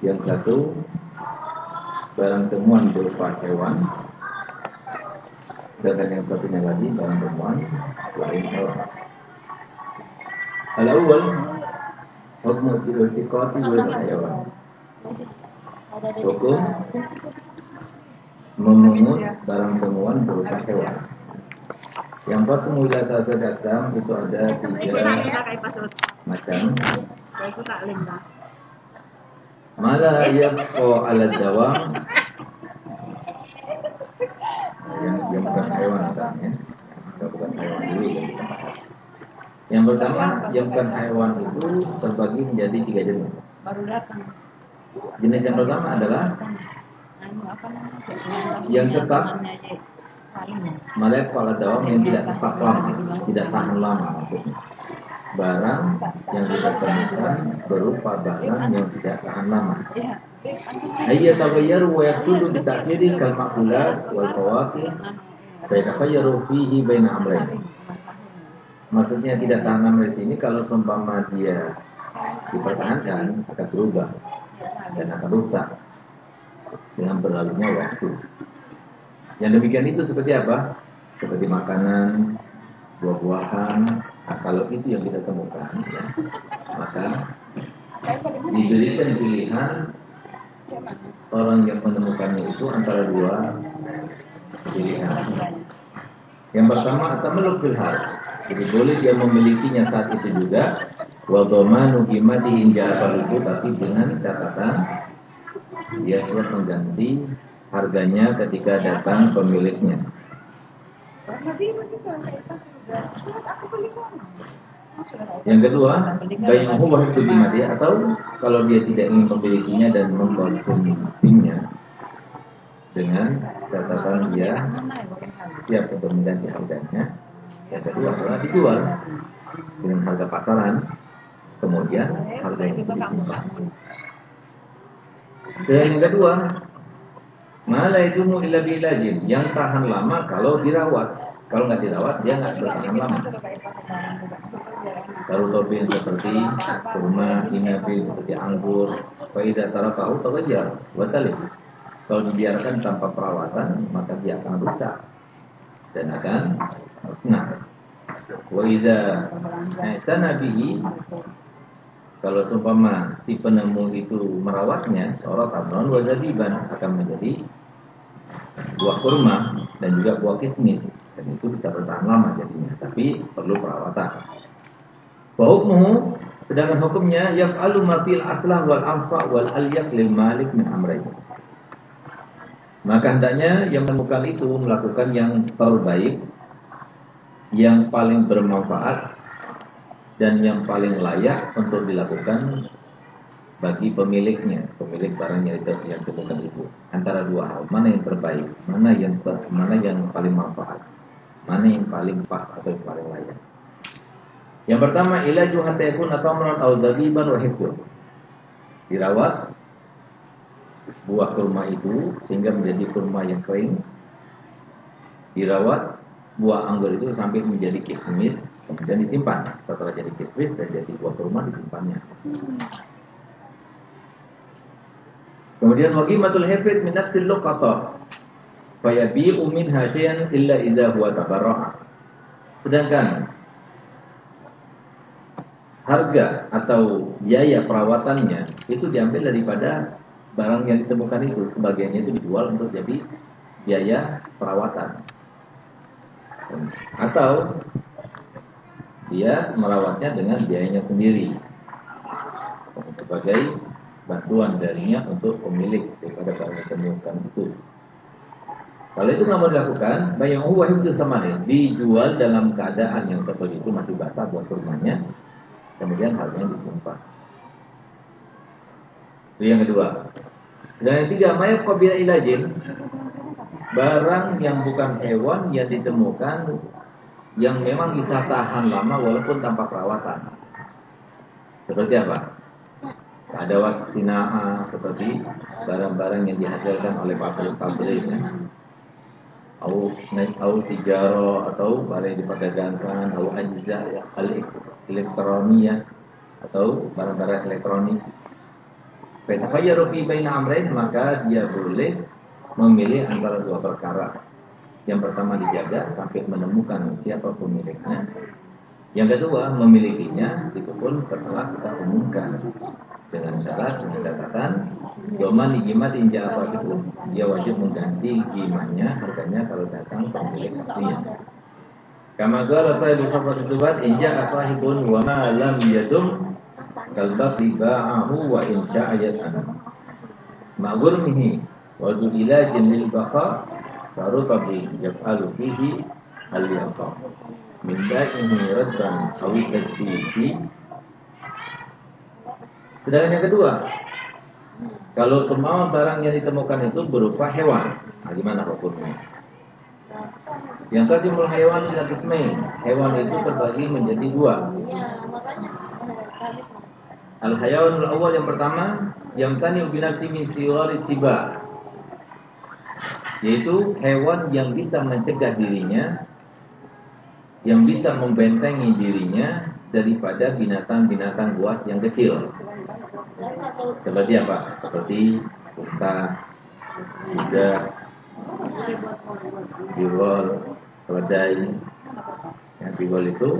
Yang satu barang temuan berupa hewan. Dan yang satunya lagi barang temuan lain hewan. Al-awwal hukum iltiqati wal hewan. Hukum memungut barang temuan berupa hewan. Yang pertama ila tasa datang itu ada tiga macam. Mala yaqo ala dawam yang, yang bukan hewan kan ya. Yang bukan hewan dulu yang kita bahas. Yang pertama, yang bukan hewan itu terbagi menjadi tiga jenis. Jenis yang pertama adalah yang tetap Malek pada dawam yang tidak tetap lama, tidak tahan lama maksudnya. Barang yang kita temukan berupa barang yang tidak tahan lama. Ayat tabayyaru wa yaktudu bi ta'khiri kal ma'kulat wal fawakih fa yatakhayyaru fihi baina amrayn. Maksudnya tidak tahan lama di sini kalau seumpama dia dipertahankan akan berubah dan akan rusak dengan berlalunya waktu. Yang demikian itu seperti apa? Seperti makanan, buah-buahan. Nah, kalau itu yang kita temukan, ya, maka diberikan pilihan orang yang menemukannya itu antara dua pilihan. Yang pertama atau melukil hal. Jadi boleh dia memilikinya saat itu juga. Wadhamanu qimatihi itu tapi dengan catatan dia harus mengganti harganya ketika datang pemiliknya. Yang kedua, bainahu wa dia atau kalau dia tidak ingin memilikinya dan mengkonsumsinya dengan catatan dia siap untuk mengganti harganya. Yang kedua adalah dijual dengan harga pasaran, kemudian harga itu disimpan. Dan yang kedua, Malah itu bilajin yang tahan lama kalau dirawat. Kalau nggak dirawat dia nggak bertahan lama. Karutobin seperti kurma, inabi seperti anggur, faidah tahu tawajar, batalin. Kalau dibiarkan tanpa perawatan maka dia akan rusak dan akan musnah. Wa idza kalau seumpama si penemu itu merawatnya, seorang tabron wajabiban akan menjadi buah kurma dan juga buah kismis dan itu bisa bertahan lama jadinya tapi perlu perawatan. Bahukmu sedangkan hukumnya yang alu mafil aslah wal anfa wal alyak lil malik min amrayn maka hendaknya yang menemukan itu melakukan yang terbaik yang paling bermanfaat dan yang paling layak untuk dilakukan bagi pemiliknya, pemilik barangnya itu yang ditemukan itu. Antara dua hal, mana yang terbaik, mana yang mana yang paling manfaat, mana yang paling pas atau yang paling layak. Yang pertama, ilaju hatta yakun atamran aw zabiban wa Dirawat buah kurma itu sehingga menjadi kurma yang kering. Dirawat buah anggur itu sampai menjadi kismis, kemudian disimpan. Setelah jadi kismis dan jadi buah kurma disimpannya. Kemudian waqimatul hafid min nafsil luqata. Fayabi'u min hasiyan illa idza huwa tabarra'a. Sedangkan harga atau biaya perawatannya itu diambil daripada barang yang ditemukan itu. Sebagiannya itu dijual untuk jadi biaya perawatan. Atau dia merawatnya dengan biayanya sendiri sebagai bantuan darinya untuk pemilik daripada kalau ditemukan itu. Kalau itu nggak mau dilakukan, bayang huwa itu sama nih, dijual dalam keadaan yang seperti itu masih basah buat kurmanya, kemudian harganya disimpan. Itu yang kedua. Dan yang tiga, mayat qabila ilajin, barang yang bukan hewan yang ditemukan yang memang bisa tahan lama walaupun tanpa perawatan. Seperti apa? ada waksinaa seperti barang-barang yang dihasilkan oleh pabrik-pabrik. Au au tijaro atau yang diperdagangkan, au ajza ya, elektronik ya, atau barang-barang elektronik. Fatakhayyaru fi baina amrayn maka dia boleh memilih antara dua perkara. Yang pertama dijaga sampai menemukan siapa pemiliknya. Yang kedua memilikinya itu pun setelah kita umumkan dengan syarat catatan Doman jimat inja apa itu dia wajib mengganti gimanya harganya kalau datang pemilik aslinya. Kama qala sahibu khafat subat inja asahibun wa ma lam yadum kalbati ba'ahu wa in sya'ayat an. Ma'gurmihi wa ilajin lil baqa faruqabi yaf'alu fihi al-yaqa. Min da'ihi raddan awi tajfihi Sedangkan yang kedua, kalau semua barang yang ditemukan itu berupa hewan, nah, gimana hukumnya? Yang tadi mulai hewan tidak kismain. Hewan itu terbagi menjadi dua. Al hayawan awal yang pertama yang tani binafsi min siwari tiba yaitu hewan yang bisa mencegah dirinya yang bisa membentengi dirinya daripada binatang-binatang buas yang kecil. Seperti apa? Seperti unta, kuda, biwol, keledai. Yang biwol itu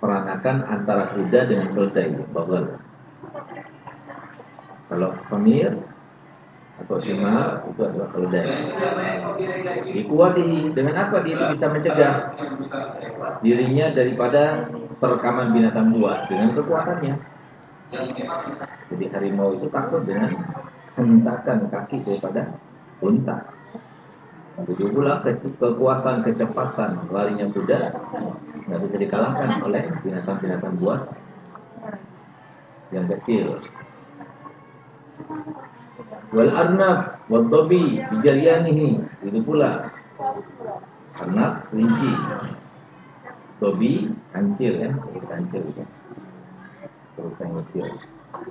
peranakan antara kuda dengan keledai, bawal. Kalau pemir atau simar itu adalah keledai. Dikuati dengan apa dia bisa mencegah dirinya daripada perekaman binatang buas dengan kekuatannya. Jadi harimau itu takut dengan hentakan kaki daripada unta. Begitu pula kekuatan kecepatan larinya kuda nggak bisa dikalahkan oleh binatang-binatang buas yang kecil. Wal arnab wal dobi bijarianihi itu pula. Arnab kelinci. Dobi kancil ya. Kancil ya. Terus kancil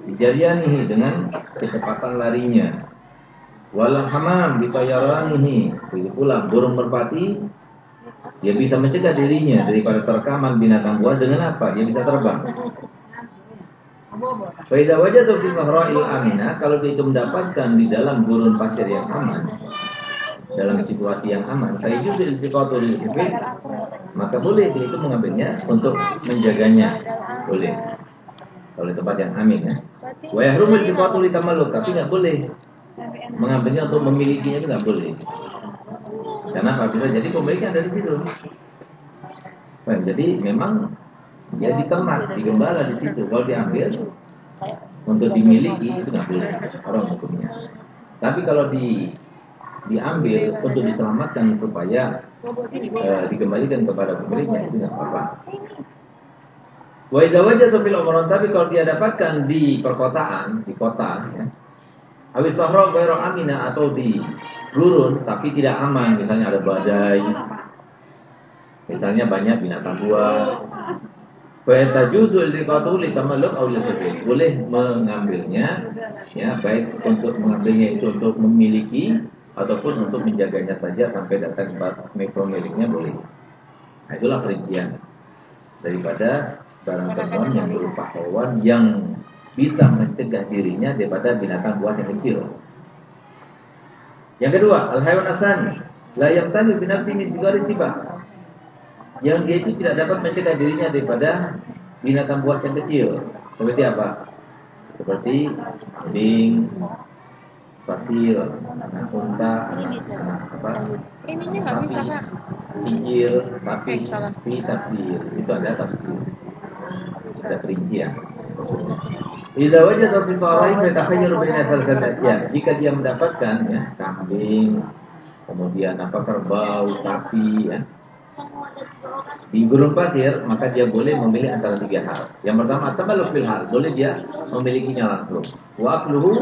bijarianihi dengan kecepatan larinya. Wal hamam bitayaranihi itu pula burung merpati. Dia bisa mencegah dirinya daripada terkaman binatang buas dengan apa? Dia bisa terbang Faidah wajah atau fi amina kalau itu mendapatkan di dalam gurun pasir yang aman dalam situasi yang aman, juga istiqatul maka boleh dia itu mengambilnya untuk menjaganya. Boleh. Kalau tempat yang amin ya. Wa yahrumul istiqatul tamaluk, tapi nggak boleh mengambilnya untuk memilikinya itu nggak boleh. Karena apa bisa jadi pemiliknya dari situ. Jadi memang ya di digembala di situ. Kalau diambil untuk dimiliki itu nggak boleh orang hukumnya. Tapi kalau di diambil untuk diselamatkan supaya uh, dikembalikan kepada pemiliknya itu nggak apa-apa. Wajah wajah fil umron tapi kalau dia dapatkan di perkotaan, di kota ya. Awis sahra ghairu amina atau di gurun tapi tidak aman, misalnya ada badai. Misalnya banyak binatang buas, Fayatajuzu liqatu litamalluk aw Boleh mengambilnya ya baik untuk mengambilnya itu untuk memiliki ataupun untuk menjaganya saja sampai datang pemiliknya boleh. Nah, itulah perincian daripada barang temuan yang berupa hewan yang bisa mencegah dirinya daripada binatang buas yang kecil. Yang kedua, al haywan asani la yamtani bi nafsihi min yang dia itu tidak dapat mencegah dirinya daripada binatang buas yang kecil. Seperti apa? Seperti kambing, pasir, anak unta, anak, anak apa? Ininya nggak bisa kak. Kijil, sapi, sapi, tafsir. Itu ada tafsir. Ada perincian. Idza wajada fi sarain yatakhayyaru baina thalathati ya. Jika dia mendapatkan ya kambing, kemudian apa kerbau, sapi ya, di gurun pasir maka dia boleh memilih antara tiga hal. Yang pertama tabaluk fil hal, boleh dia memilikinya langsung. Wa akluhu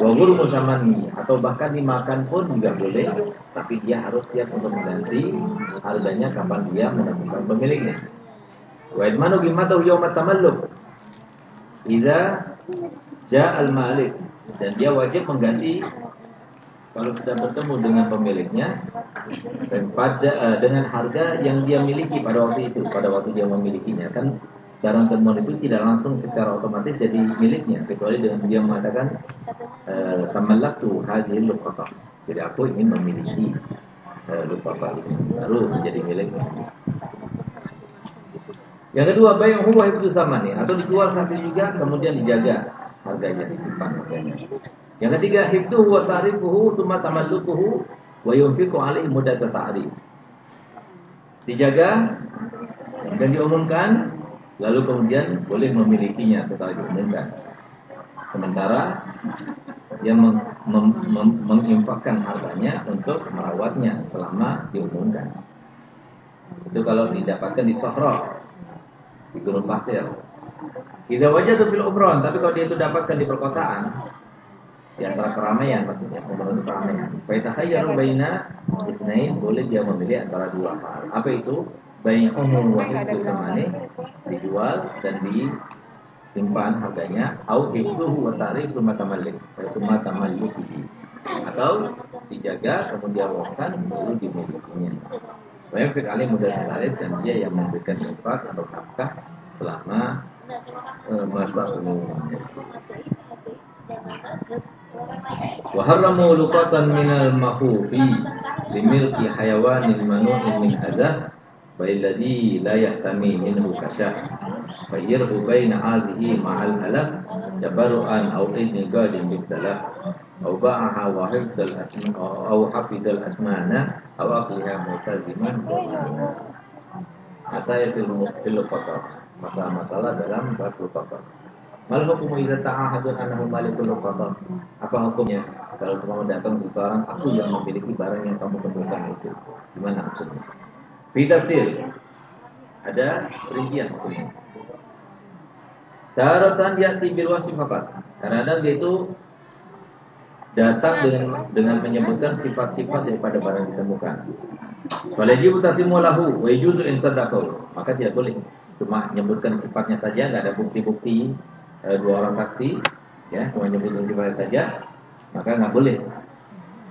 wa ghurmu samani atau bahkan dimakan pun juga boleh, tapi dia harus siap untuk mengganti harganya kapan dia menemukan pemiliknya. Wa idmanu qimatahu yawma tamalluk. Idza al malik dan dia wajib mengganti kalau kita bertemu dengan pemiliknya dan pada uh, dengan harga yang dia miliki pada waktu itu, pada waktu dia memilikinya kan barang temuan itu tidak langsung secara otomatis jadi miliknya kecuali dengan dia mengatakan eh, tamallaktu hadhil luqata. Jadi aku ingin memiliki uh, luqata ini baru menjadi miliknya. Yang kedua, bayang huwa itu sama nih atau dijual satu juga kemudian dijaga harganya disimpan harganya. Yang ketiga, hifduhu wa ta'rifuhu thumma tamallukuhu wa yunfiqu alaihi mudah ta'rif. Dijaga dan diumumkan lalu kemudian boleh memilikinya setelah diumumkan. Sementara dia meng, mem, mem, menginfakkan hartanya untuk merawatnya selama diumumkan. Itu kalau didapatkan di Sohro, di gunung pasir. Tidak wajah tuh fil tapi kalau dia itu dapatkan di perkotaan, di antara keramaian maksudnya, umron keramaian. Faitahayyaru baina isnain boleh dia memilih antara dua hal. Apa itu? Baik umum wahid bersamane dijual dan disimpan harganya au hifduhu wa ta'rif rumah tamalik rumah tamalluki atau dijaga kemudian waktan baru dimilikinya. Baik sekali mudah tarik dan dia yang memberikan infak atau nafkah selama uh, masa umumnya. وحرموا لقطا من المخوف لملك حيوان منوع من أذى والذي لا يحتمي منه كشاف فيره بين هذه مع الألف تبرؤا أو إذن قاد بالسلف أو باعها وحفظ الأسماء أو حفظ الأسماء أو أقلها ملتزما Masa itu ilmu filosofi, masalah-masalah dalam bab. Mal hukum idza ta'ahadun annahu malikul qasar? Apa hukumnya kalau kamu datang seseorang aku yang memiliki barang yang kamu temukan itu? Gimana maksudnya? Fitafsir ada perincian hukumnya. Syaratan ya'ti bil wasfi faqat. Kadang-kadang dia itu datang dengan dengan menyebutkan sifat-sifat daripada barang ditemukan. Walajibu tasimu lahu wa yajuzu in Maka tidak boleh cuma menyebutkan sifatnya saja, enggak ada bukti-bukti e, dua orang saksi, ya, cuma sifatnya saja, maka enggak boleh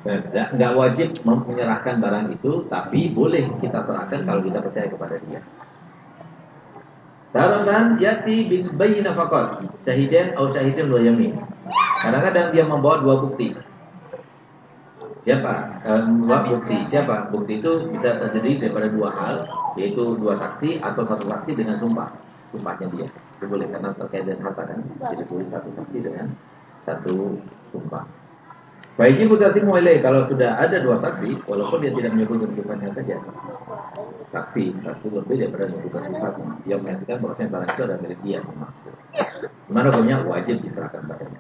Nggak wajib menyerahkan barang itu, tapi boleh kita serahkan kalau kita percaya kepada dia. Taratan yati bin faqat syahidan atau syahidin dua yamin. Kadang-kadang dia membawa dua bukti. Siapa? Eh, dua bukti. Siapa? Bukti itu bisa terjadi daripada dua hal, yaitu dua saksi atau satu saksi dengan sumpah. Sumpahnya dia. Itu boleh karena terkait dengan harta kan. Jadi boleh satu saksi dengan satu sumpah. Baiknya mutasi mu'ilai kalau sudah ada dua saksi, walaupun dia tidak menyebutkan sifatnya saja. Saksi, saksi lebih daripada menyebutkan sifatnya. Dia menyaksikan bahwasanya barang itu adalah milik dia. Gimana punya wajib diserahkan padanya.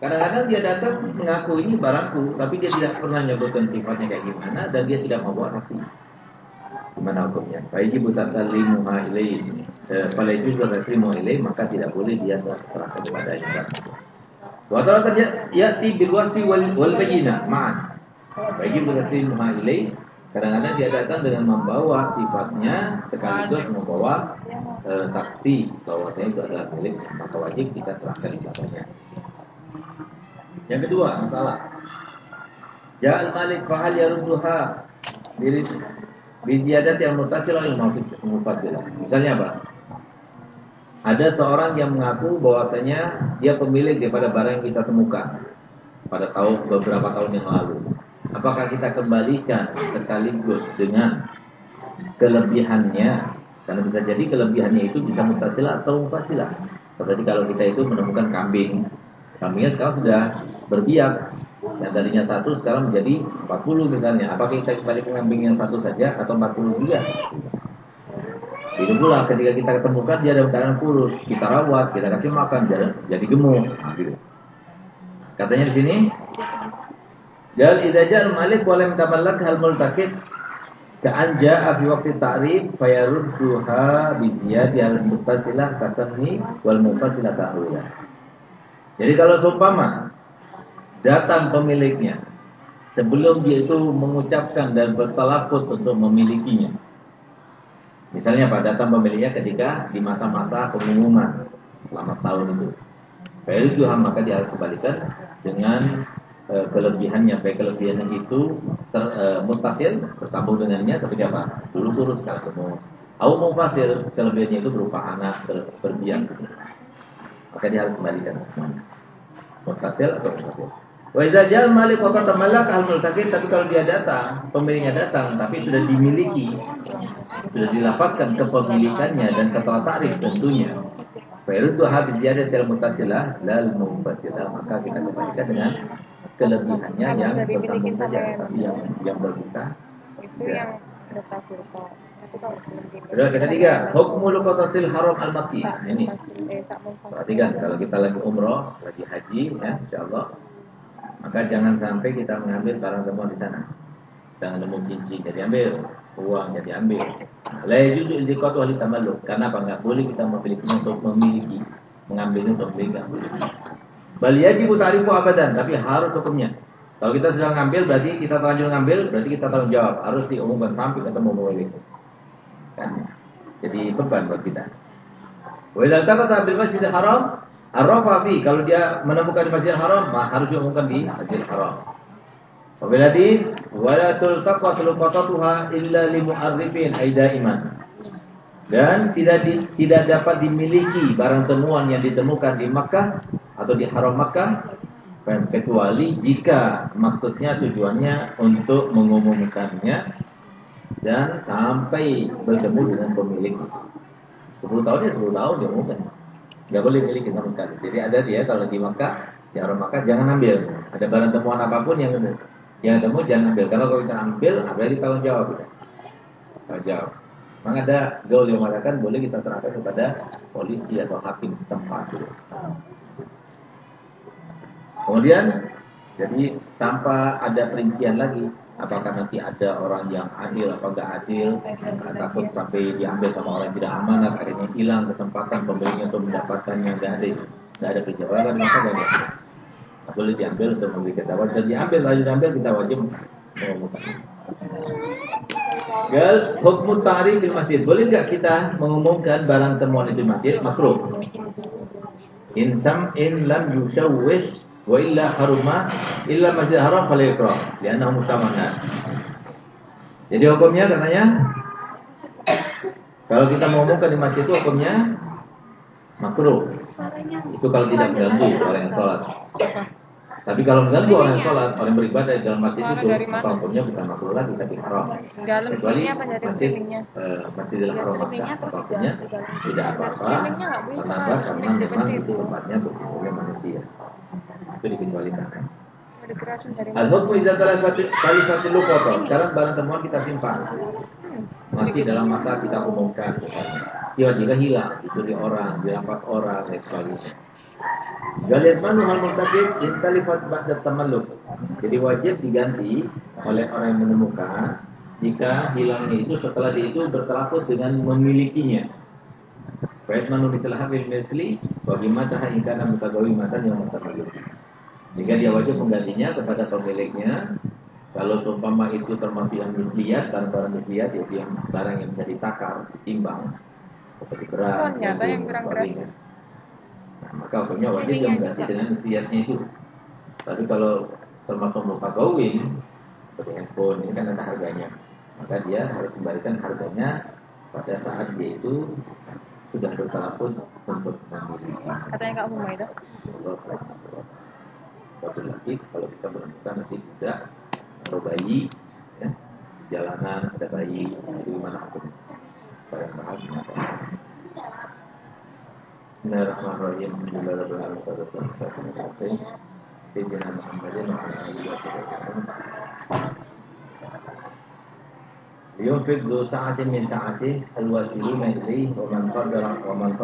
Kadang-kadang dia datang mengaku ini barangku, tapi dia tidak pernah menyebutkan sifatnya kayak gimana dan dia tidak membawa saksi. Gimana hukumnya? Baik buta talimuha ilai. Pada itu sudah terima ilai, maka tidak boleh dia serahkan kepadanya. Wa taratan ya'ti bil wasfi wal, wal bayyina ma'an. Bagi muha ilai kadang-kadang dia datang dengan membawa sifatnya sekaligus membawa e, saksi bahwasanya itu adalah milik maka wajib kita serahkan ibadahnya. Yang kedua masalah Ja'al malik fahal yarudduha diri bidiadat yang mutasil al mufassilah. Misalnya apa? Ada seorang yang mengaku bahwasanya dia pemilik daripada barang yang kita temukan pada tahun beberapa tahun yang lalu. Apakah kita kembalikan sekaligus dengan kelebihannya? Karena bisa jadi kelebihannya itu bisa mutasilah atau mufasilah. Seperti kalau kita itu menemukan kambing. Kambingnya sekarang sudah berbiak. Yang tadinya satu sekarang menjadi 40 misalnya. Apakah kita kembalikan kambing yang satu saja atau 40 juga? Itu pula ketika kita ketemukan dia dalam keadaan kurus, kita rawat, kita kasih makan, jadi, jadi gemuk. Nah, gitu. Katanya di sini, Jal idajal malik walem tamallak hal multakid Ka'an ja'a waktu ta'rif fayarudduha bidiyati al mutasilah kasamni wal mutasilah ta'wila. Jadi kalau seumpama datang pemiliknya sebelum dia itu mengucapkan dan bertalafut untuk memilikinya Misalnya pada datang pemiliknya ketika di masa-masa pengumuman selama tahun itu. Fa'il Tuhan maka dia harus kembalikan dengan e, kelebihannya. Baik kelebihannya itu e, mutasil bersambung dengannya seperti apa? Dulu kurus sekarang gemuk. Au mufasir kelebihannya itu berupa anak berbiak. Maka dia harus kembalikan semuanya. Mufasir atau mufasir. Wa idza jal malik wa qad malak al multaqin tapi kalau dia datang, pemiliknya datang tapi sudah dimiliki, sudah dilapatkan kepemilikannya dan kata takrif tentunya. Fayaruddu habis dia al mutasilah lal mufasilah maka kita kembalikan dengan kelebihannya yang bersambung saja tapi yang yang berbeda itu ya. yang mutasilah Kedua, ketiga, hukmul qatasil haram al-makki. Nah, ini. Perhatikan kalau kita lagi umroh, lagi haji ya, insyaallah maka jangan sampai kita mengambil barang semua di sana. Jangan nemu cincin jadi ambil, uang jadi ambil. La yajuzu iltiqatu ahli tamalluk. Karena apa? Enggak boleh kita memiliki untuk memiliki, mengambilnya untuk beli enggak boleh. Bal yajibu ta'rifu abadan, tapi harus hukumnya. Kalau kita sudah ngambil berarti kita terlanjur ngambil, berarti kita tanggung jawab. Harus diumumkan sampai ketemu pemilik. Kan? Jadi beban buat kita. Wa idza taqata bil masjidil haram Arrafa fi kalau dia menemukan di Masjidil Haram harus diumumkan di Masjidil Haram. Wabil hadis wala tultaqat luqatatuha illa li mu'arrifin aida iman. Dan tidak di, tidak dapat dimiliki barang temuan yang ditemukan di Makkah atau di Haram Makkah kecuali jika maksudnya tujuannya untuk mengumumkannya dan sampai bertemu dengan pemilik. 10 tahun ya 10 tahun diumumkan. Gak boleh miliki sama sekali. Jadi ada dia kalau di Makkah, di Haram Makkah jangan ambil. Ada barang temuan apa pun yang yang temu jangan ambil. Kalau kita ambil, berarti tanggung jawab kita. Tanggung jawab. Memang ada gaul yang mengatakan boleh kita serahkan kepada polisi atau hakim tempat itu. Kemudian, jadi tanpa ada perincian lagi, apakah nanti ada orang yang adil apa enggak adil? Takut sampai diambil sama orang yang tidak amanat akhirnya hilang kesempatan pembelinya untuk mendapatkannya. Enggak ada enggak ada penjawaban maka enggak boleh diambil untuk membeli ketahuan dan diambil lagi diambil kita wajib mengumumkan. Gal hukum tarif di masjid. Boleh enggak kita mengumumkan barang temuan itu di masjid? Makruh. In tam in lam yushawwish Wa illa haruma illa masjid haram fala yakra lianna mutamanna. Jadi hukumnya katanya kalau kita mau ngomongkan di masjid itu hukumnya makruh. Itu kalau tidak mengganggu orang yang sholat. Tapi kalau mengganggu orang yang sholat, orang yang beribadah di dalam masjid itu, hukumnya bukan makruh lagi, tapi haram. Kecuali masjid, eh, masjid dalam haram maka hukumnya tidak apa-apa, menambah karena memang itu tempatnya untuk manusia itu dikecualikan. Al-hukmu idza kalifatil luqata. Syarat barang temuan kita simpan. Masih dalam masa kita umumkan. Tiba-tiba hilang, dicuri orang, dirampas orang, dan sebagainya. Galiat manu hal murtadid intalifat ba'da tamalluk. Jadi wajib diganti oleh orang yang menemukan jika hilangnya itu setelah dia itu berteraput dengan memilikinya. Fa'id manu bisalah bil misli wa bimata in kana mutagawimatan yang mutamalluk. Jika dia wajib menggantinya kepada pemiliknya. Kalau seumpama itu termasuk yang misliat, dan barang misliat yaitu yang barang yang bisa ditakar, ditimbang, seperti beras, yang kurang. Maka hukumnya wajib yang mengganti dengan misliatnya itu. Tapi kalau termasuk muka gawin, seperti handphone, ini kan ada harganya. Maka dia harus kembalikan harganya pada saat dia itu sudah bertalapun untuk memiliki. Katanya Kak Humayda satu lagi kalau kita menemukan nanti tidak atau bayi ya, jalanan ada bayi itu gimana hukum saya bahas Bismillahirrahmanirrahim. Alhamdulillahirabbil alamin. Min sa'ati al-wasiluna ilayhi wa man wa man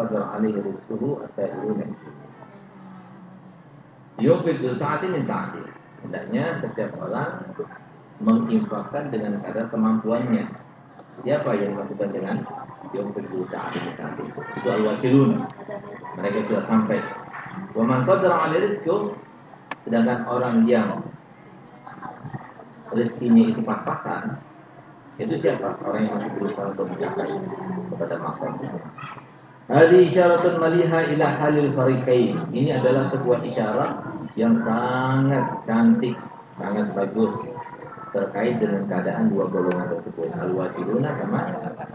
min sa'ati. Hendaknya setiap orang menginfakkan dengan kadar kemampuannya Siapa yang melakukan dengan saat ini saat ini? Itu al-wasilun. Mereka sudah sampai. Waman qadara ala rizku. Sedangkan orang yang rezekinya itu pas-pasan, itu siapa? Orang yang masih berusaha untuk mencapai kepada makam Hadi isyaratun maliha ila halil fariqain. Ini adalah sebuah isyarat yang sangat cantik, sangat bagus terkait dengan keadaan dua golongan tersebut. Al-wajibuna sama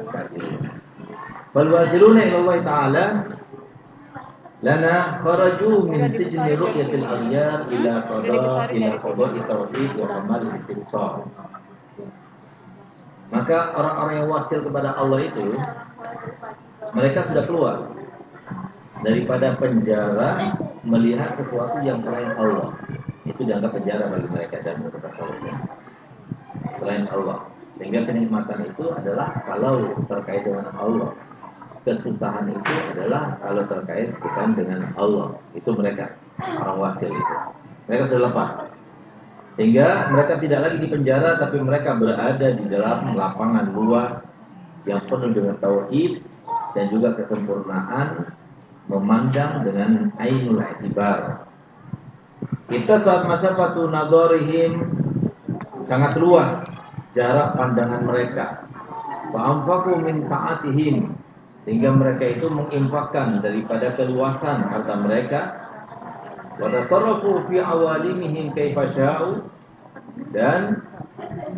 kafirun. Wal wasiluna ila Allah Ta'ala lana kharaju min sijni ru'yatil aghyar ila qada ila qada tauhid wa amal istisar. Maka orang-orang yang wakil kepada Allah itu mereka sudah keluar daripada penjara melihat sesuatu yang selain Allah. Itu dianggap penjara bagi mereka dan mereka selain Allah. Sehingga kenikmatan itu adalah kalau terkait dengan Allah. Kesusahan itu adalah kalau terkait bukan dengan Allah. Itu mereka, orang wakil itu. Mereka sudah lepas. Sehingga mereka tidak lagi di penjara, tapi mereka berada di dalam lapangan luas yang penuh dengan tauhid dan juga kesempurnaan memandang dengan ainul itibar. Kita saat masa patu nadorihim sangat luas jarak pandangan mereka. Fa'amfaku min sa'atihim sehingga mereka itu menginfakkan daripada keluasan harta mereka. Wa tasarrafu fi awalimihim kaifa sya'u dan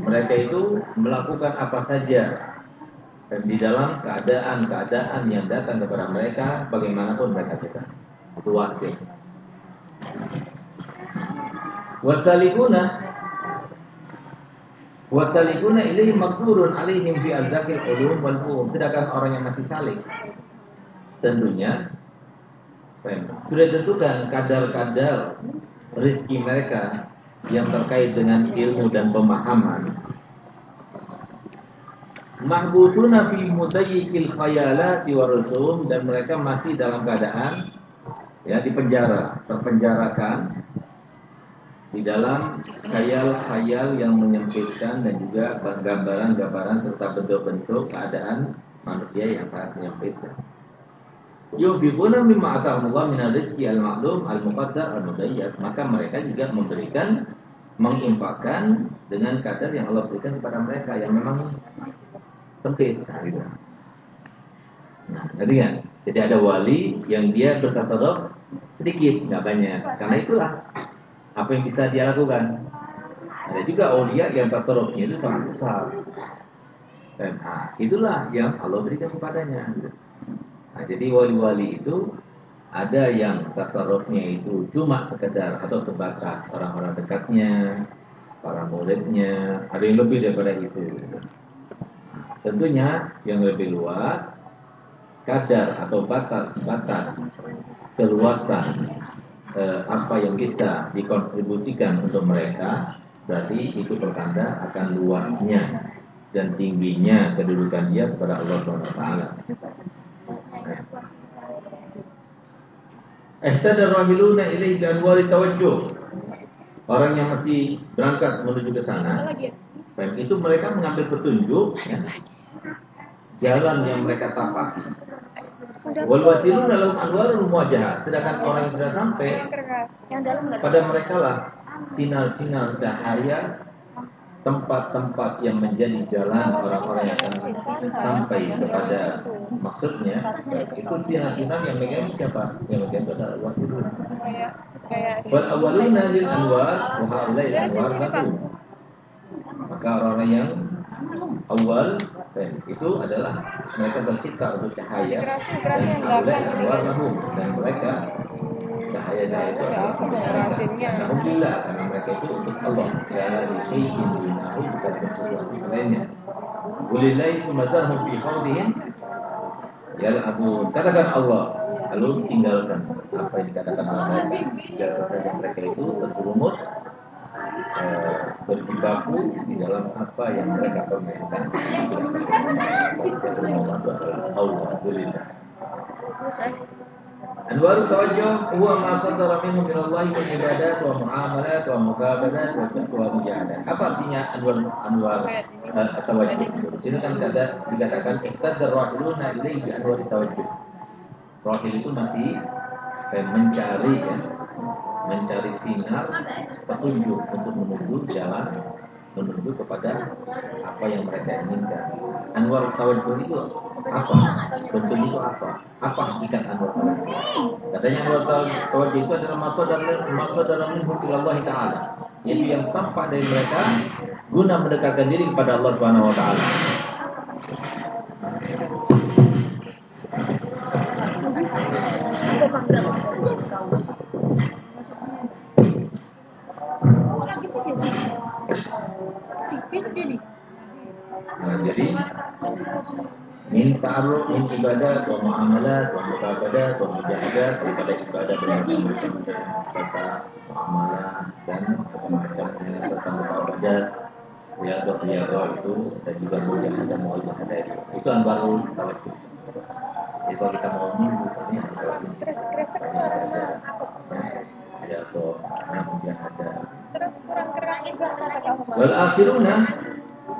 mereka itu melakukan apa saja dan di dalam keadaan-keadaan yang datang kepada mereka bagaimanapun mereka suka. Itu wasil. Wasalikuna Wasalikuna ilaihi makburun alaihim fi azzakil ulum wal fuhum. Sedangkan orang yang masih salik tentunya sudah tentukan kadar-kadar rezeki mereka yang terkait dengan ilmu dan pemahaman. Mahbusuna fi mudayyikil khayalati warusum dan mereka masih dalam keadaan ya di penjara, terpenjarakan di dalam khayal-khayal yang menyempitkan dan juga gambaran-gambaran serta bentuk-bentuk keadaan manusia yang sangat menyempitkan. Yufibuna mimma atahullah min rizki al-ma'lum al-muqaddar al-mudayyad. Maka mereka juga memberikan, menginfakkan dengan kadar yang Allah berikan kepada mereka yang memang sempit. Gitu. Nah, jadi kan? Jadi ada wali yang dia bertasarruf sedikit, nggak banyak. Karena itulah apa yang bisa dia lakukan. Ada juga aulia yang tasarrufnya itu sangat besar. Dan nah, itulah yang Allah berikan kepadanya. Nah, jadi wali-wali itu ada yang tasarrufnya itu cuma sekedar atau sebatas orang-orang dekatnya, para muridnya, ada yang lebih daripada itu. Tentunya yang lebih luas kadar atau batas-batas keluasan eh, apa yang kita dikontribusikan untuk mereka berarti itu pertanda akan luasnya dan tingginya kedudukan dia kepada Allah Subhanahu wa taala. Ihtada rahiluna ilaihi anwari tawajjuh. Orang yang masih berangkat menuju ke sana, baik itu mereka mengambil petunjuk ya, jalan yang mereka tapaki Wal dalam anwarul muwajah. Sedangkan orang yang sudah sampai pada mereka lah sinar-sinar cahaya tempat-tempat yang menjadi jalan orang-orang yang akan sampai kepada maksudnya itu sinar-sinar yang megang siapa? Yang megang itu adalah wasilun. Wal awaluna lil anwar wa haulai anwar Maka orang-orang yang awal dan itu adalah mereka tercipta untuk cahaya. Dan warnahum dan mereka cahaya-cahaya itu adalah mereka Alhamdulillah karena mereka itu untuk Allah. Ya di syai'in dunahu bukan untuk sesuatu lainnya. Bulillahi sumazarhum fi khawdihim. Yal'abun katakan Allah. Lalu tinggalkan apa yang dikatakan mereka biarkan mereka itu terjerumus Eh, berjibaku di dalam apa yang mereka permainkan. Alhamdulillah. Anwaru tawajjuh huwa ma sadara minhu min Allah wa ibadat wa muamalat wa muqabalat wa tuwa mujahadat. Apa artinya anwar anwar eh, tawajjuh? Di sini kan kata dikatakan iktadar rahiluna ilaihi anwar tawajjuh. Rahil itu masih eh, mencari ya, mencari sinar petunjuk untuk menuju jalan menuju kepada apa yang mereka inginkan. Anwar tawajuh itu apa? Bentuk itu apa? Apa hakikat anwar tawajuh? Katanya anwar tawajuh itu adalah masa dalam masa dalam Allah Taala. Yaitu yang tampak dari mereka guna mendekatkan diri kepada Allah Subhanahu Wa Taala. Jadi min ta'aruf min ibadah wa muamalat wa muqabadat wa mujahadat daripada ibadah bermacam-macam kata muamalah dan macam-macam tentang muqabadat riyadhah riyadhah itu dan juga mujahadah mujahadah itu. Itu yang baru tawakkul jadi kalau kita mau minggu misalnya ada ini ada wal akhiruna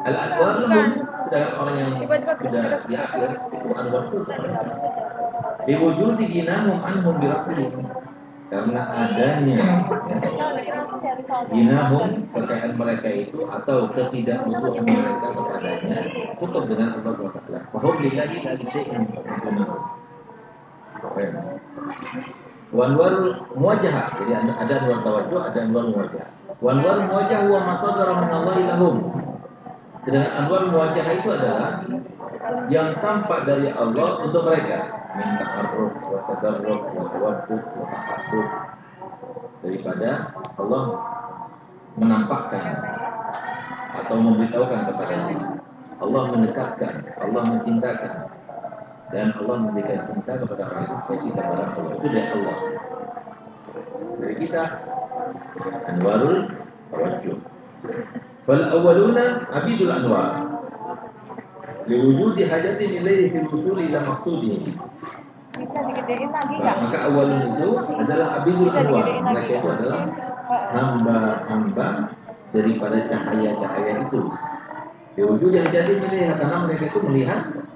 al akhwar lahum sedangkan orang yang sudah di akhir itu anwar itu diwujudi ginahum anhum birafihim karena adanya ya, ginahum kekayaan mereka itu atau ketidakbutuhan mereka kepadanya cukup dengan Allah SWT Fahum lillahi la dunahu. Keren. Wanwar muwajah jadi ada anwar tawajuh ada anwar muwajah wanwar muwajah huwa masadara min Allah sedangkan anwar muwajah itu adalah yang tampak dari Allah untuk mereka. Min ta'arruf wa tadarruf wa tawaddud wa tahaddud. Daripada Allah menampakkan atau memberitahukan kepada kita Allah mendekatkan Allah mencintakan dan Allah memberikan cinta kepada orang supaya cinta kepada Allah. Itu dari Allah. Dari kita. Anwarul tawajuh fal awwaluna abidul anwar. Liwujudi hajatin ilaihi fil wusuli ila maqsudihi. Bisa digedein lagi nggak? maka awalun itu adalah abidul anwar. mereka itu adalah hamba-hamba daripada cahaya-cahaya itu. Diwujud yang jadi melihat karena mereka itu melihat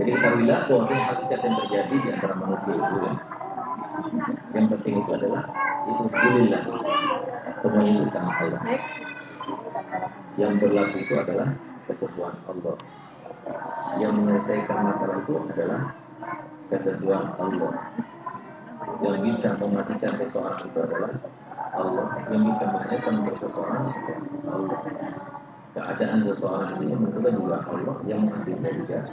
Jadi ketahuilah bahwa hakikat yang terjadi di antara manusia itu ya. Yang penting itu adalah itu kulillah. Semuanya tentang Allah. Yang berlaku itu adalah ketentuan Allah. Yang menyelesaikan masalah itu adalah ketentuan Allah. Yang bisa mematikan seseorang itu adalah Allah. Yang bisa menghidupkan seseorang itu Allah. Keadaan seseorang ini menentukan juga Allah yang juga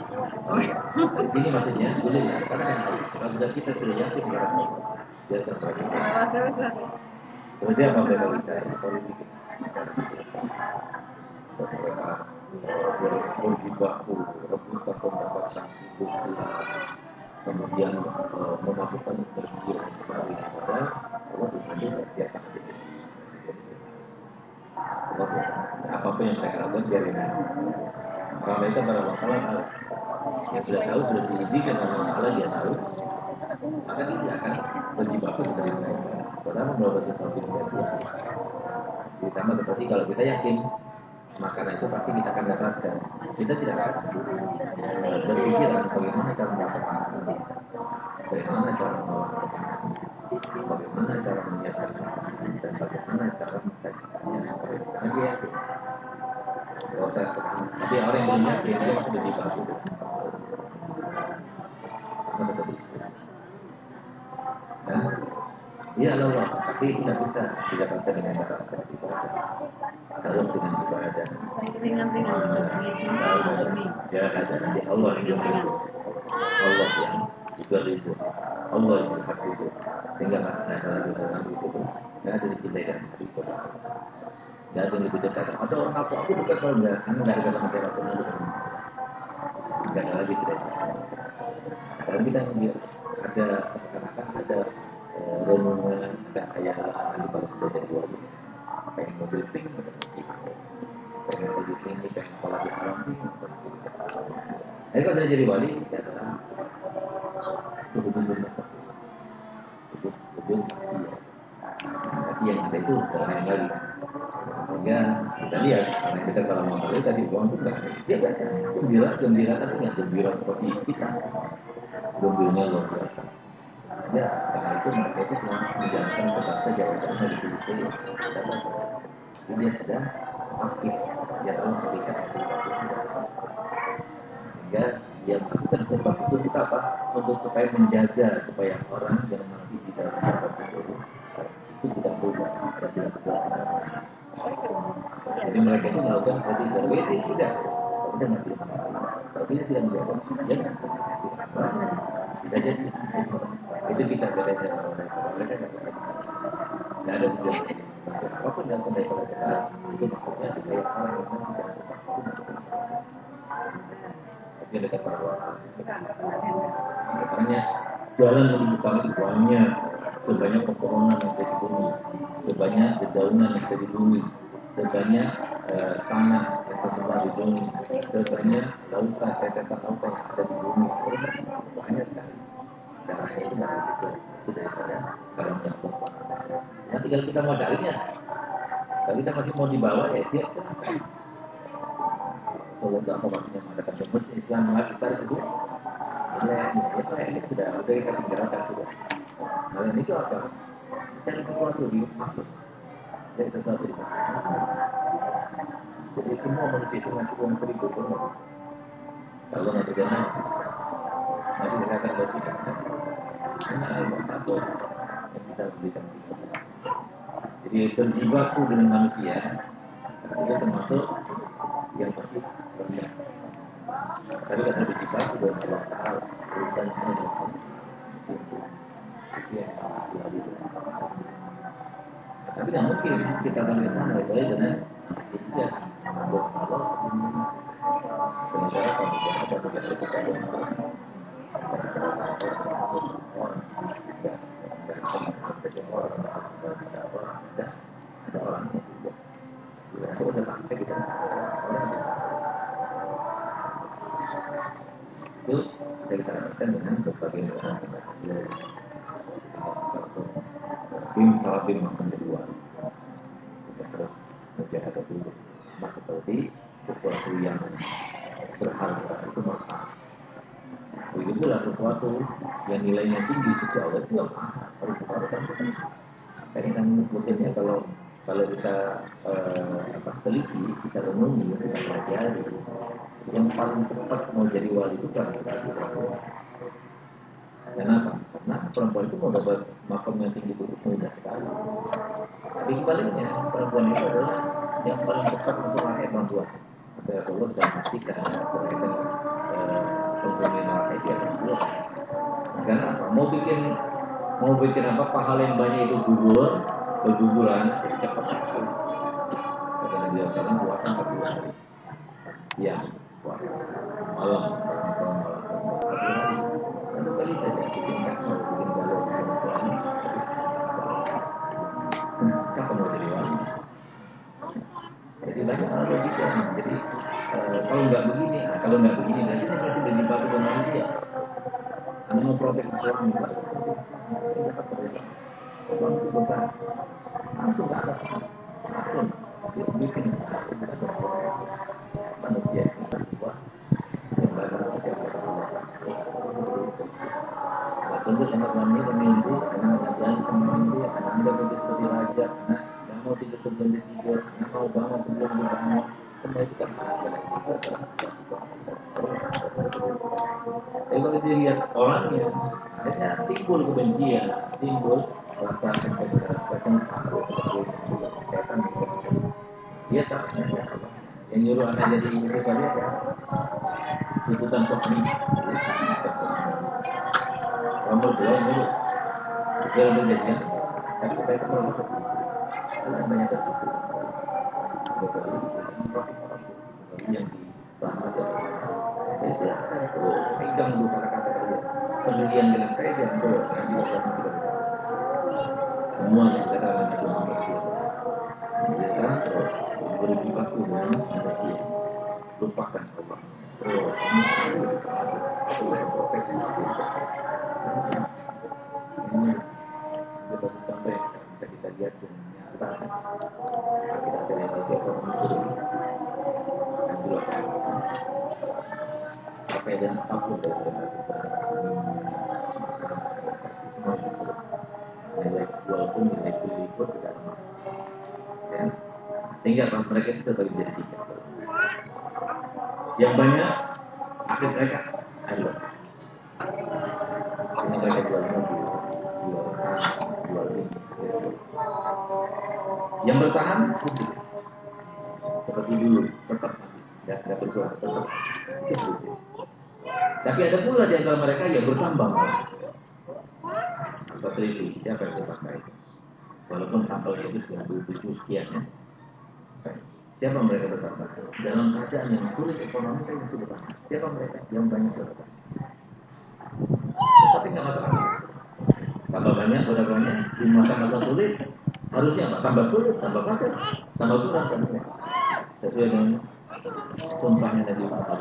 Allah. Di sini maksudnya boleh ya, karena kan Allah. Kalau sudah kita sudah yakin kepada Allah, dia. Kemudian apa mereka kita ini politik pendapat sang ibu kemudian eh, memasukkan berpikir kepada Allah wa taala. Apa pun yang mereka lakukan biarin. Kalau mereka pada masalah tahu. yang sudah tahu sudah diizinkan oleh Allah dia tahu, maka dia tidak akan berjibaku seperti mereka. Padahal menurut sesuatu yang Jadi sama seperti kalau kita yakin makanan itu pasti kita akan dapatkan. Kita tidak akan berpikiran bagaimana cara mendapatkan. Bagaimana cara makanan Bagaimana cara menyiapkan dan bagaimana cara dia yakin. Proses Tapi orang yang yakin dia seperti itu. Dan Iya Allah, tapi tidak bisa didapatkan dengan cara itu. Harus dengan ibadah. Ya ada nanti Allah yang itu, Allah yang juga itu, Allah yang berhak itu. Sehingga nah kita nanti itu, nggak ada dicintai dan itu. Nggak ada yang lebih dekat. Ada orang aku, aku dekat kalau nggak, karena nggak dekat sama. Nggak ada lagi tidak. Sekarang kita ada eh, tanah yang tersebar di bumi. Sebanyak lautan tetesan lautan yang ada di bumi. Banyak sekali. Caranya itu nggak begitu itu daripada yang nah tinggal kita modalnya. Kalau kita masih mau dibawa ya siap kalau nggak mau maksudnya mengadakan jemput Islam mengatakan itu. Ya itu ini sudah udah kita tinggalkan sudah. Kalian itu apa? Cari sesuatu di masuk cari sesuatu di jadi semua manusia uang seribu pun kalau nggak terjadi nanti saya akan baca hanya Allah satu yang bisa jadi berjibaku dengan manusia itu termasuk yang pasti rendah. Tapi kata berjibaku dengan Allah Taala urusan ini tapi tidak mungkin kita akan ke sana kecuali dengan sesuatu yang berharga itu mahal begitu pula sesuatu yang nilainya tinggi sejak Allah itu harus kita Tadi kan mungkinnya kalau kalau kita eh, apa, teliti, kita renungi, kita pelajari, yang paling cepat mau jadi wali itu kan sekali perempuan. Kenapa? Karena perempuan itu mau dapat makam yang tinggi itu mudah sekali. Tapi sebaliknya, perempuan itu adalah yang paling cepat untuk lahir perempuan. Saya Allah sudah memastikan mau bikin apa? Pahala yang banyak itu gugur keguguran cepat sekali sekarang puasa empat hari. Ya puasa. Malam satu kali saja bikin kacau bikin galau bikin suami kapan mau jadi wali jadi banyak hal logika jadi eh, kalau nggak begini nah, kalau nggak begini nanti saya jadi batu dengan manusia karena mau protek suami Itu besar. Langsung. Langsung. Manusia tentu sangat karena raja karena dilihat orangnya akhirnya timbul kebencian timbul rasa setan dia tak yang nyuruh anak jadi ibu kalian ya. Tuntutan teknik kamu belum nyuruh. Udah jadikan tapi kita itu banyak tertutup yang semua yang kita dalam itu kita terus berjibaku dengan manusia lupakan Allah. Terus Sehingga apa? mereka itu terbagi menjadi tiga. Yang banyak akhir mereka adalah ini mereka jual mobil, jual jual ini. Yang bertahan seperti dulu tetap ya tidak berkurang tetap tapi ada pula di antara mereka yang bertambah seperti itu siapa yang itu walaupun sampelnya itu sudah 27 sekian ya siapa mereka bertambah? Dalam keadaan yang sulit ekonomi yang sudah siapa mereka? Yang banyak bertambah. Tapi nggak masalah. Tambah banyak berapa di masa-masa sulit harusnya apa? Tambah sulit tambah pasir tambah kurang kan sesuai dengan sumpahnya Nabi Muhammad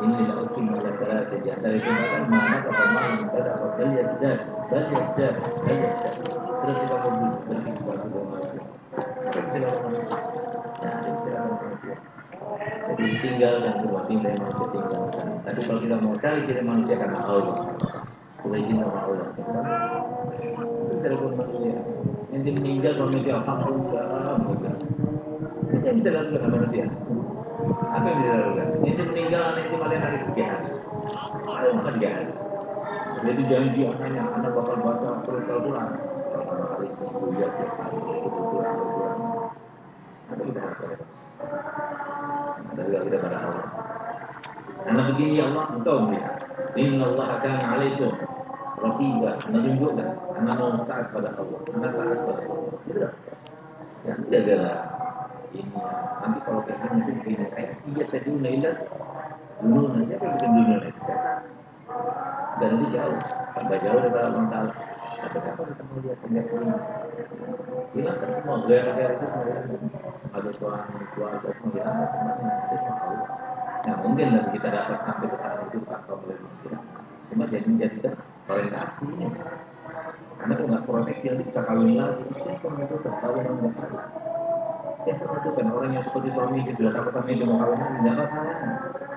ini tidak oleh salat di antara itu. Kata mana kata mana kata apa. Bel yazdad bel yazdad bel yazdad terus kita pergi kepada manusia jadi tinggalkan semua tinggal manusia tinggalkan tapi kalau kita mau cari ciri manusia karena Allah sudah izin sama Allah kita telepon manusia nanti meninggal kalau meninggal alhamdulillah kita bisa lakukan sama manusia apa yang bisa lakukan? Ini meninggal anak itu malah hari tiga hari. Ada makan tiga hari. Jadi janji anaknya, anak bakal baca terus Al-Quran. Pertama kali seminggu ya tiap hari kebutuhan Al-Quran. Ada kita harus Ada juga kita pada Allah. Anak begini ya Allah, engkau melihat. Inna Allah akan alaikum. Rafiqah, menunjukkan anak mau taat pada Allah, anak taat pada Allah. Tidak. Yang tidak adalah ini nanti kalau gini nanti begini iya saya dulu nailah dulu nanti apa bikin dulu dan nanti jauh tambah jauh dari Allah Taala tapi kapan kita mau lihat tindak ini hilangkan semua gaya-gaya itu ada suami keluarga semuanya itu semua Allah nah mungkin nanti kita dapat sampai ke sana itu tanpa menghilang cuma jadi jadi orientasi karena kalau nggak proteksi nanti bisa kawin lagi. Itu itu terkawin dengan salah saya seperti kan orang yang seperti suami itu sudah takut sama itu mau kawin tidak masalah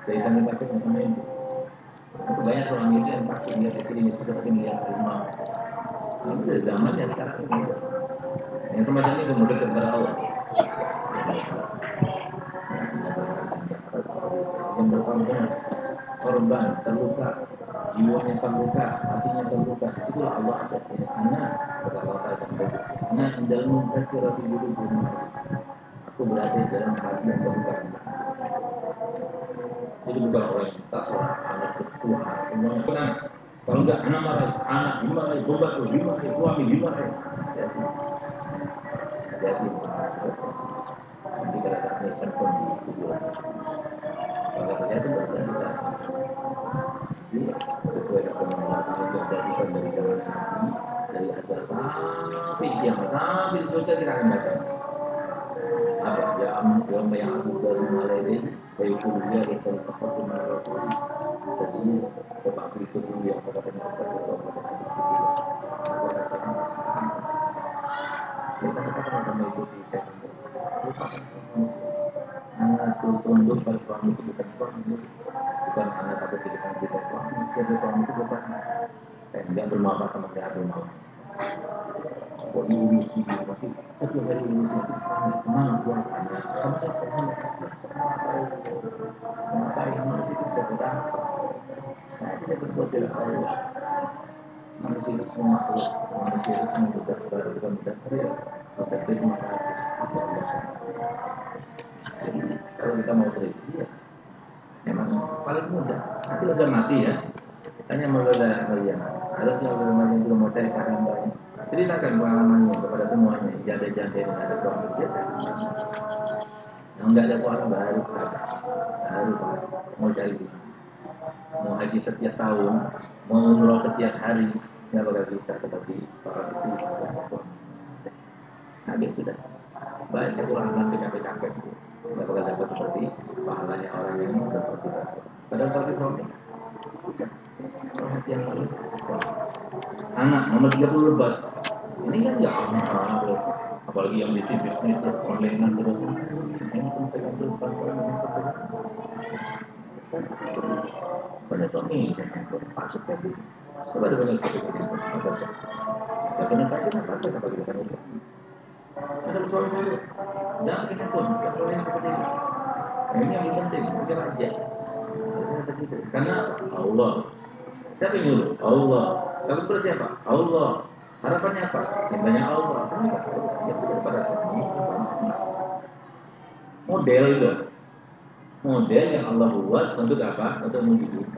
dari kami takut sama itu itu banyak orang itu yang takut dia pikir ini sudah sering lihat rumah. Ini dari zaman yang sekarang ini yang semacam itu mudah kepada Allah yang berkorban korban terluka jiwanya terluka hatinya terluka itulah Allah ada anak kata Allah Taala anak dalam mengkasih roti bulu aku berada dalam hati yang terbuka jadi bukan orang yang tak seorang anak Tuhan semuanya tenang kalau enggak anak marah anak dimarahi bebat dimarahi suami dimarahi jadi jadi nanti kalau saatnya telepon di kuburan kita iya sesuai pengalaman yang terjadi dari Nabi dari azal sampai kiamat sampai surga kita akan baca apa ya yang yang aku baru mulai baik kuliah dan kalau tempat jadi bapak dulu yang atau pada hadis itu kita itu tunduk pada suami itu bukan suami bukan anak atau kehidupan kita suami kita suami itu bukan dan tidak bermaaf sama dia bermaaf kok ini ini masih satu hari ini mana tuan tanya sama saya sama ngapain manusia itu bisa berapa saya tidak berbuat dari Allah manusia itu semua makhluk manusia itu semua berdasar bukan berdasar berdasar terima kasih jadi kalau kita mau teliti ya memang paling mudah nanti udah mati ya? Tanya Maulana kalian. Harusnya Maulana yang belum mau cari karena banyak ceritakan pengalamannya kepada semuanya. Janda-janda yang ada kita yang nggak ada suara baru baru mau cari mau haji setiap tahun mau umroh setiap hari nggak bakal bisa seperti orang itu dia sudah. Banyak orang nanti capek-capek. Nggak bakal dapat seperti pahalanya orang yang seperti padahal seperti suami anak nomor 30 lebat ini kan nggak amal apalagi yang bisnis bisnis online terus ini pun terus pada suami masuk tadi coba ada banyak sekali ya benar apa apa apa kita kan ada suami dulu jangan kita pun, boleh seperti. Nah, ini yang penting, bukan aja. Karena Allah. Siapa yang nyuruh? Allah. Lalu terus siapa? Allah. Harapannya apa? Yang banyak Allah. Kenapa? Ya Model itu. Model yang Allah buat untuk apa? Untuk mendidik.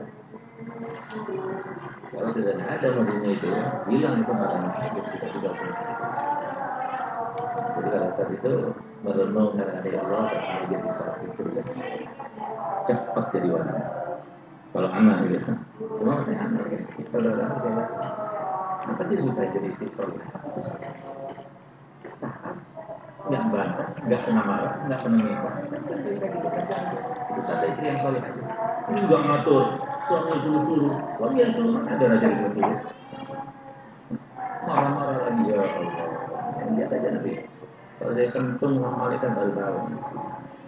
Kalau sudah ada modelnya itu, hilang itu barang kita sudah punya. Jadi pada saat itu merenung ada Allah itu ya. cepat jadi warna. Kalau anak gitu, cuma saya anak ya. Saudara saya, apa sih susah jadi istiqomah? Nggak bantah, nggak kena marah, nggak kena mewah. Itu kata istri yang soleh. Ini juga ngatur, suami dulu-dulu. Suami yang dulu mana ada raja dulu Marah-marah lagi ya Allah. Yang lihat aja nanti. Kalau saya kentung sama malaikat baru tahu.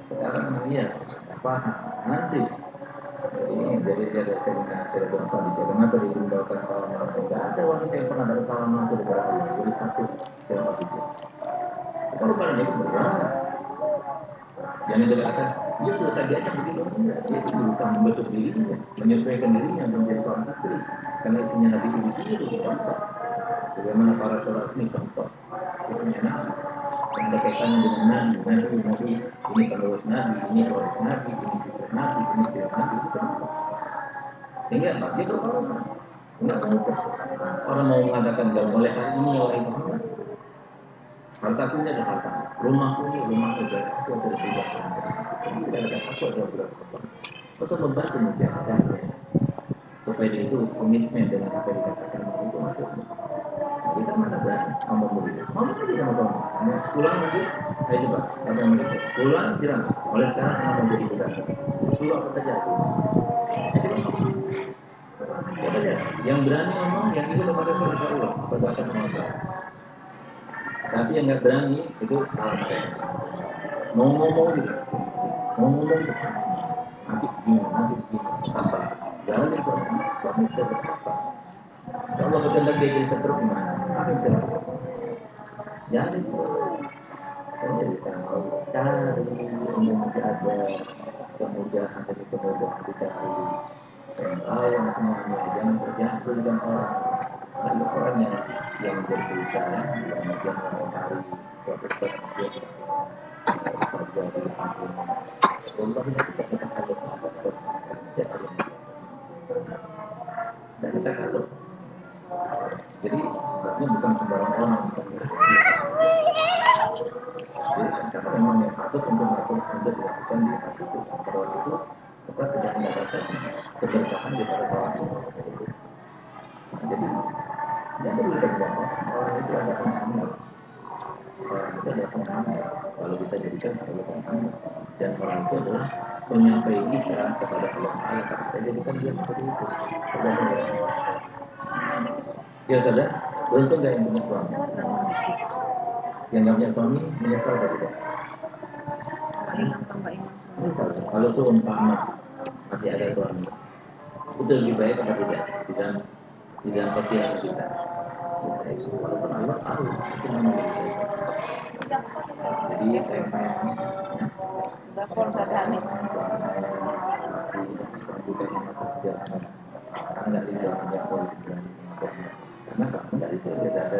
Sekarang iya, apa nanti jadi dia ada seminar saya berapa di jalan atau ditinggalkan salam tidak ada wanita yang pernah dapat salam langsung dari Allah jadi satu yang pasti korban itu berat yang itu katakan dia sudah tadi aja begitu. Enggak dia itu berusaha membentuk dirinya menyesuaikan dirinya menjadi seorang istri. Karena isinya nabi itu itu contoh bagaimana para sholat ini contoh? Itu enak yang ada kaitannya dengan nabi. Nabi nabi. Ini penerus nabi ini penerus nabi ini ini sifat nabi itu contoh sehingga dia berkorban enggak mudah orang mau mengatakan gak boleh hari ini ya wahai Muhammad harta punya ada harta. Rumah punya rumah saudara itu ada tidak tidak ada aku ada berapa untuk membantu menjalankannya supaya dia itu komitmen dengan apa yang dikatakan itu masuk. Kita mana berani mau mau memberi sama kamu mau pulang nanti ayo coba. Yang mereka pulang bilang oleh sekarang mau menjadi budak dulu apa saja yang berani ngomong yang itu kepada Allah. Kepada Allah? Tapi yang nggak berani itu salah. Mereka mau ngomong gitu mau ngomong gitu nanti gini nanti gini apa? Jangan itu suami saya berkata kalau berkehendak dia jadi seperti gimana? Apa yang saya jangan tahu cari untuk menjaga kemudahan dari kemudahan dicari dan tahu semuanya jangan terjatuh dengan orang. Ada orang yang yang menjadi yang yang mencari suatu sesuatu terjadi contohnya dilakukan di hati itu kalau itu kita tidak mendapatkan keberkahan di kawan itu. Jadi perlu kita buat orang itu ada pemahaman orang itu ada pemahaman kalau kita jadikan sebagai pemahaman dan orang itu adalah penyampai kita kepada Allah Taala kita jadikan dia seperti itu. Ya saudara beruntung gak yang punya suami? Yang gak punya suami menyesal tidak kalau seumpama masih ada suami itu lebih baik apa tidak? Tidak tidak percaya kita. Walaupun Allah tahu itu mana jadi saya sadani. karena tidak ada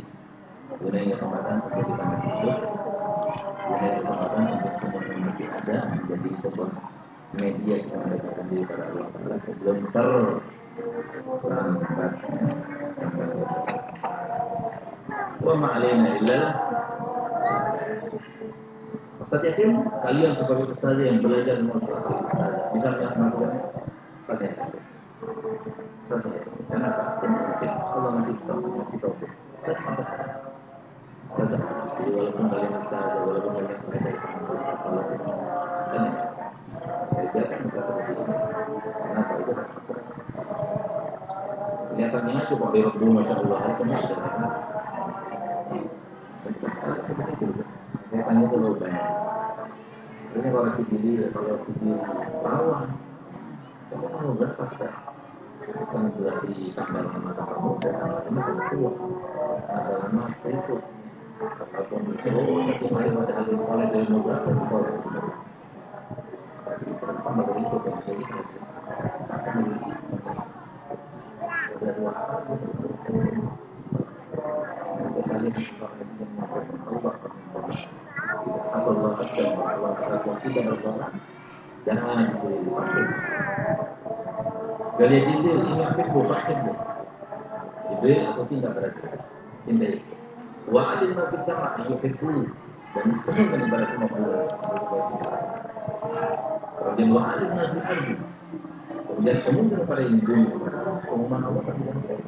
gunakan kesempatan untuk kita hidup gunakan kesempatan untuk semua yang masih ada menjadi sebuah media yang mendekatkan diri pada Allah Taala sebelum terlambat wa ma'alina illa. Ustaz Yasin, kalian sebagai ustaz yang belajar dengan Ustaz, misalnya melakukan pakai Kenapa? Allah ngasih tahu, ngasih tahu. Jadi Kelihatannya coba di Rabbu Masya Allah, masih sederhana. Kelihatannya itu lebih banyak. Ini kalau sisi kalau lawan, kamu mau berapa sekarang? Kan sudah ditambah sama kakak muda, sama tua, lama itu. Tapi mari pada oleh dari. Tapi akan memiliki ada dua hal. Yang kali ini Allah atau Allah akan Allah akan tidak berdoa jangan diberi pasir Kalian Jibril ini apa bu pasir bu Jibril atau tidak berarti cinta itu wa alim ma fis sama yuhibbu dan dengan ibadah semua bulan kemudian wa alim ma ardi kemudian kemungkinan pada ini bumi pengumuman Allah kan tidak baik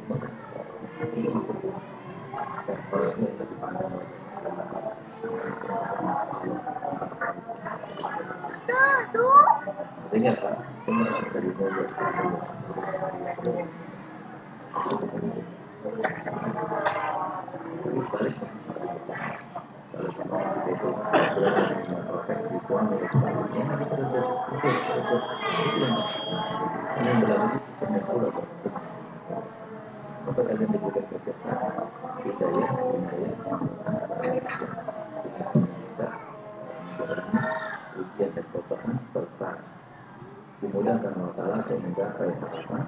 Pak, dengar dari mulut. Maka kalian diberikan kesehatan, hidayah, ujian dan cobaan serta dimudahkan Allah Ta'ala sehingga yang apa